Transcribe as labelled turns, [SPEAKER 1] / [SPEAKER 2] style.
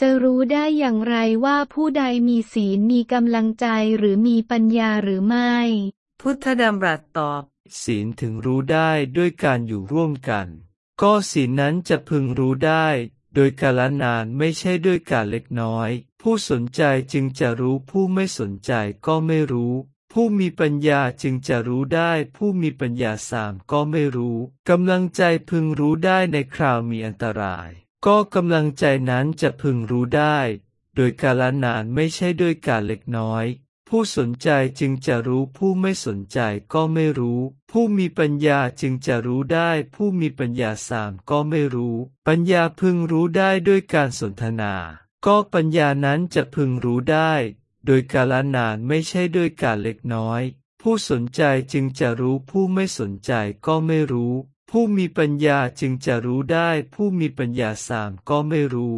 [SPEAKER 1] จะรู้ได้อย่างไรว่าผู้ใดมีศีลมีกำลังใจหรือมีปัญญาหรือไม่
[SPEAKER 2] พุทธดำรัสตอบ
[SPEAKER 3] ศีลถึงรู้ได้ด้วยการอยู่ร่วมกัน ก็ศีลนั้นจะพึงรู้ได้ โดยกาลนานไม่ใช่ด้วยการเล็กน้อย ผู้สนใจจึงจะรู้ผู้ไม่สนใจก็ไม่รู้ ผู้มีปัญญาจึงจะรู้ได้ ผู้มีปัญญาสามก็ไม่รู้กำลังใจพึงรู้ได้ในคราวมีอันตราย ก็กำลังใจนั้นจะพึงรู้ได้ โดยกาลนานไม่ใช่ด้วยการเล็กน้อย ผู้สนใจจึงจะรู้ผู้ไม่สนใจก็ไม่รู้ ผู้มีปัญญาจึงจะรู้ได้ ผู้มีปัญญาสามก็ไม่รู้ ปัญญาพึงรู้ได้ด้วยการสนทนา ก็ปัญญานั้นจะพึงรู้ได้ โดยกาลนานไม่ใช่ด้วยการเล็กน้อย ผู้สนใจจึงจะรู้ผู้ไม่สนใจก็ไม่รู้ ผู้มีปัญญาจึงจะรู้ได้ ผู้มีปัญญาสามก็ไม่รู้